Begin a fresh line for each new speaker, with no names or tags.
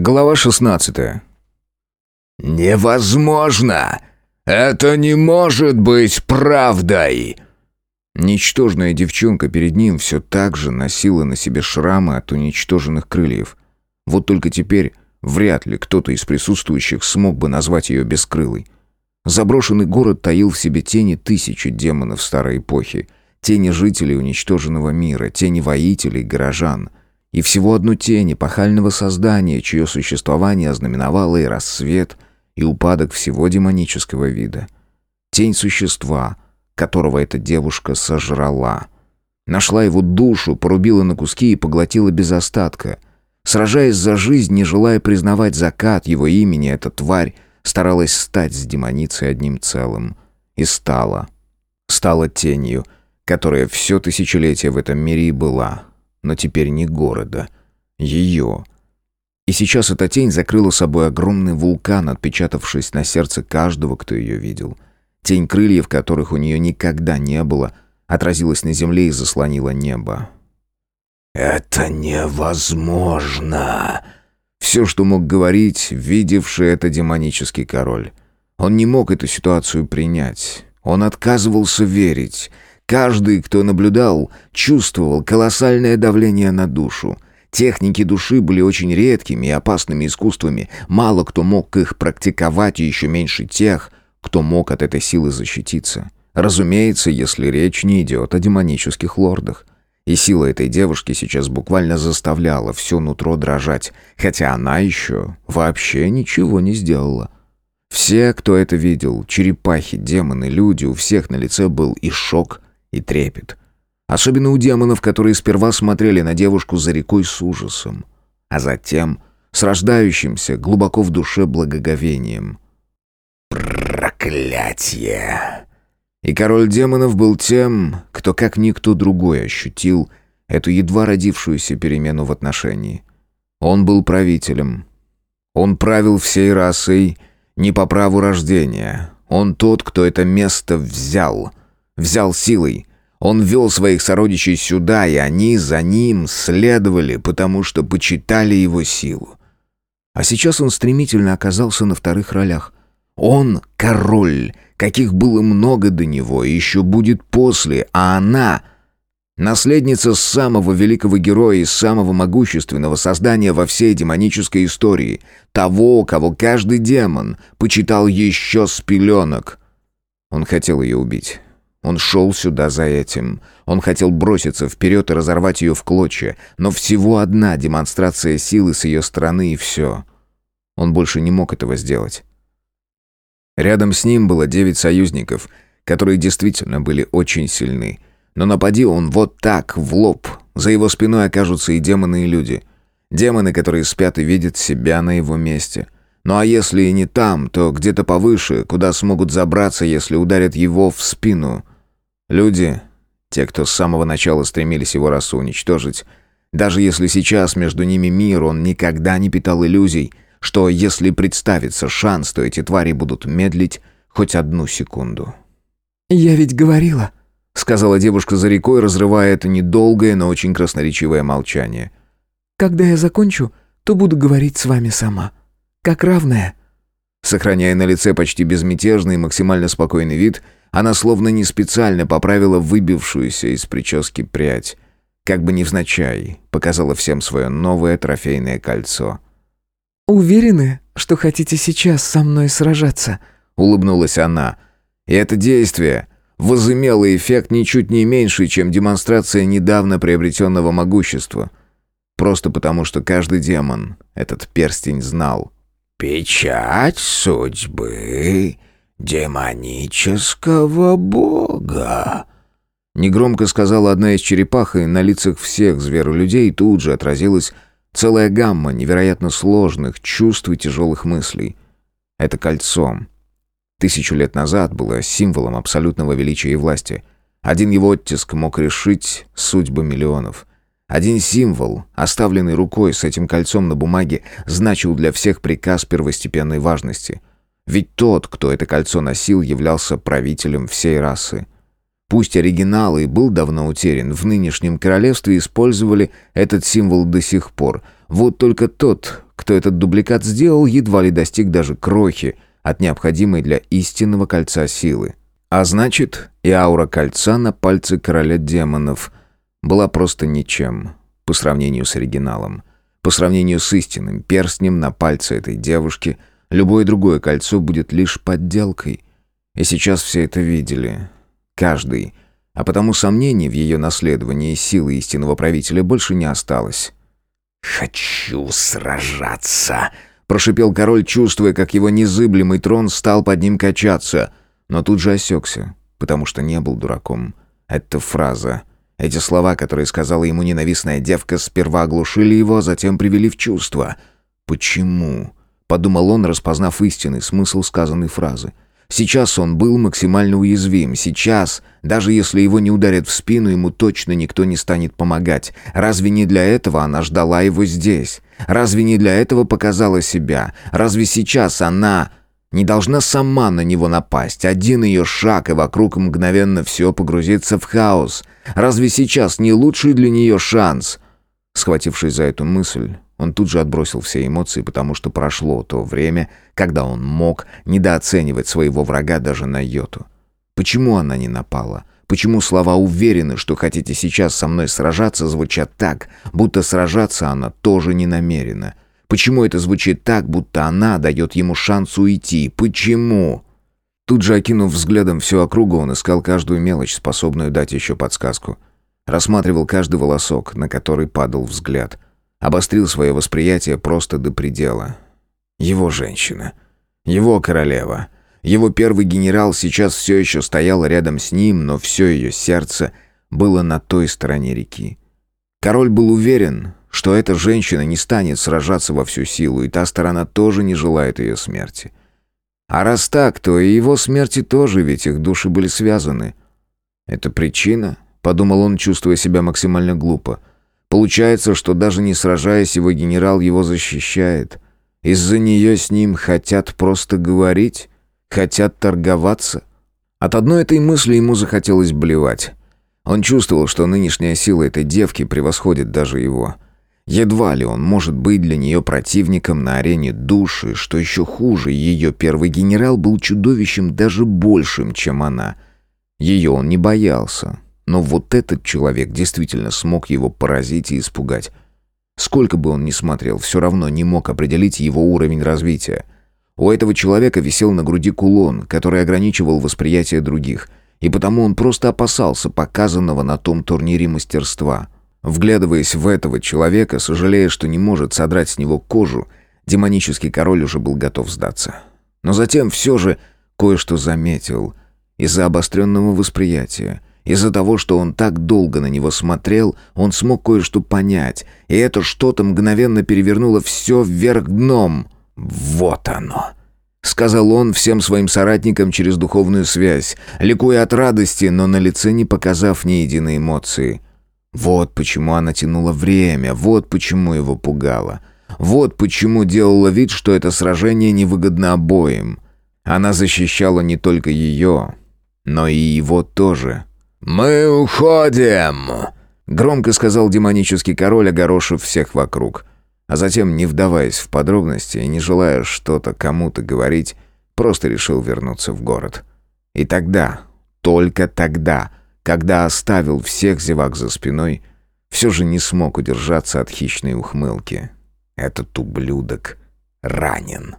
Глава 16.
«Невозможно! Это не может быть правдой!»
Ничтожная девчонка перед ним все так же носила на себе шрамы от уничтоженных крыльев. Вот только теперь вряд ли кто-то из присутствующих смог бы назвать ее бескрылой. Заброшенный город таил в себе тени тысячи демонов старой эпохи, тени жителей уничтоженного мира, тени воителей, горожан. И всего одну тень эпохального создания, чье существование ознаменовало и рассвет, и упадок всего демонического вида. Тень существа, которого эта девушка сожрала. Нашла его душу, порубила на куски и поглотила без остатка. Сражаясь за жизнь, не желая признавать закат его имени, эта тварь старалась стать с демоницей одним целым. И стала. Стала тенью, которая все тысячелетие в этом мире и была. Но теперь не города. Ее. И сейчас эта тень закрыла собой огромный вулкан, отпечатавшись на сердце каждого, кто ее видел. Тень крыльев, которых у нее никогда не было, отразилась на земле и заслонила небо.
«Это невозможно!»
Все, что мог говорить, видевший это демонический король. Он не мог эту ситуацию принять. Он отказывался верить. Каждый, кто наблюдал, чувствовал колоссальное давление на душу. Техники души были очень редкими и опасными искусствами. Мало кто мог их практиковать, и еще меньше тех, кто мог от этой силы защититься. Разумеется, если речь не идет о демонических лордах. И сила этой девушки сейчас буквально заставляла все нутро дрожать, хотя она еще вообще ничего не сделала. Все, кто это видел, черепахи, демоны, люди, у всех на лице был и шок, и трепет. Особенно у демонов, которые сперва смотрели на девушку за рекой с ужасом, а затем с рождающимся глубоко в душе благоговением.
«Проклятье!»
И король демонов был тем, кто как никто другой ощутил эту едва родившуюся перемену в отношении. Он был правителем. Он правил всей расой не по праву рождения. Он тот, кто это место взял. Взял силой. Он вел своих сородичей сюда, и они за ним следовали, потому что почитали его силу. А сейчас он стремительно оказался на вторых ролях. Он король, каких было много до него и еще будет после, а она — наследница самого великого героя и самого могущественного создания во всей демонической истории, того, кого каждый демон почитал еще с пеленок. Он хотел ее убить. Он шел сюда за этим. Он хотел броситься вперед и разорвать ее в клочья, но всего одна демонстрация силы с ее стороны и все. Он больше не мог этого сделать. Рядом с ним было девять союзников, которые действительно были очень сильны. Но напади он вот так, в лоб, за его спиной окажутся и демоны, и люди. Демоны, которые спят и видят себя на его месте. Ну а если и не там, то где-то повыше, куда смогут забраться, если ударят его в спину. Люди, те, кто с самого начала стремились его расу уничтожить, даже если сейчас между ними мир, он никогда не питал иллюзий — что если представится шанс, то эти твари будут медлить хоть одну секунду.
«Я ведь говорила», —
сказала девушка за рекой, разрывая это недолгое, но очень красноречивое молчание.
«Когда я закончу, то буду говорить с вами сама. Как равная».
Сохраняя на лице почти безмятежный и максимально спокойный вид, она словно не специально поправила выбившуюся из прически прядь. Как бы невзначай, показала всем свое новое трофейное кольцо —
«Уверены, что хотите сейчас со мной сражаться?»
— улыбнулась она. И это действие возымело эффект ничуть не меньший, чем демонстрация недавно приобретенного могущества. Просто потому, что каждый демон этот перстень знал.
«Печать судьбы демонического бога»,
Негромко сказала одна из черепах, и на лицах всех зверолюдей тут же отразилась Целая гамма невероятно сложных чувств и тяжелых мыслей. Это кольцо. Тысячу лет назад было символом абсолютного величия и власти. Один его оттиск мог решить судьбы миллионов. Один символ, оставленный рукой с этим кольцом на бумаге, значил для всех приказ первостепенной важности. Ведь тот, кто это кольцо носил, являлся правителем всей расы. Пусть оригинал и был давно утерян, в нынешнем королевстве использовали этот символ до сих пор. Вот только тот, кто этот дубликат сделал, едва ли достиг даже крохи от необходимой для истинного кольца силы. А значит, и аура кольца на пальце короля демонов была просто ничем по сравнению с оригиналом. По сравнению с истинным перстнем на пальце этой девушки, любое другое кольцо будет лишь подделкой. И сейчас все это видели. Каждый. А потому сомнений в ее наследовании силы истинного правителя больше не осталось.
«Хочу сражаться!»
Прошипел король, чувствуя, как его незыблемый трон стал под ним качаться. Но тут же осекся, потому что не был дураком. Эта фраза, эти слова, которые сказала ему ненавистная девка, сперва оглушили его, а затем привели в чувство. «Почему?» — подумал он, распознав истинный смысл сказанной фразы. Сейчас он был максимально уязвим. Сейчас, даже если его не ударят в спину, ему точно никто не станет помогать. Разве не для этого она ждала его здесь? Разве не для этого показала себя? Разве сейчас она не должна сама на него напасть? Один ее шаг, и вокруг мгновенно все погрузится в хаос. Разве сейчас не лучший для нее шанс? Схватившись за эту мысль, он тут же отбросил все эмоции, потому что прошло то время, когда он мог недооценивать своего врага даже на йоту. Почему она не напала? Почему слова «уверены, что хотите сейчас со мной сражаться» звучат так, будто сражаться она тоже не намерена? Почему это звучит так, будто она дает ему шанс уйти? Почему? Тут же, окинув взглядом всю округу, он искал каждую мелочь, способную дать еще подсказку. Рассматривал каждый волосок, на который падал взгляд – Обострил свое восприятие просто до предела. Его женщина. Его королева. Его первый генерал сейчас все еще стоял рядом с ним, но все ее сердце было на той стороне реки. Король был уверен, что эта женщина не станет сражаться во всю силу, и та сторона тоже не желает ее смерти. А раз так, то и его смерти тоже, ведь их души были связаны. «Это причина?» — подумал он, чувствуя себя максимально глупо. Получается, что даже не сражаясь, его генерал его защищает. Из-за нее с ним хотят просто говорить, хотят торговаться. От одной этой мысли ему захотелось блевать. Он чувствовал, что нынешняя сила этой девки превосходит даже его. Едва ли он может быть для нее противником на арене души, что еще хуже, ее первый генерал был чудовищем даже большим, чем она. Ее он не боялся, но вот этот человек действительно смог его поразить и испугать. Сколько бы он ни смотрел, все равно не мог определить его уровень развития. У этого человека висел на груди кулон, который ограничивал восприятие других, и потому он просто опасался показанного на том турнире мастерства. Вглядываясь в этого человека, сожалея, что не может содрать с него кожу, демонический король уже был готов сдаться. Но затем все же кое-что заметил из-за обостренного восприятия – из-за того, что он так долго на него смотрел, он смог кое-что понять, и это что-то мгновенно перевернуло все вверх дном. «Вот оно!» — сказал он всем своим соратникам через духовную связь, ликуя от радости, но на лице не показав ни единой эмоции. Вот почему она тянула время, вот почему его пугало. Вот почему делала вид, что это сражение невыгодно обоим. Она защищала не только ее, но и его тоже.
«Мы уходим!»
— громко сказал демонический король, огорошив всех вокруг. А затем, не вдаваясь в подробности и не желая что-то кому-то говорить, просто решил вернуться в город. И тогда, только тогда, когда оставил всех зевак за спиной, все же не смог удержаться от хищной ухмылки. Этот ублюдок ранен.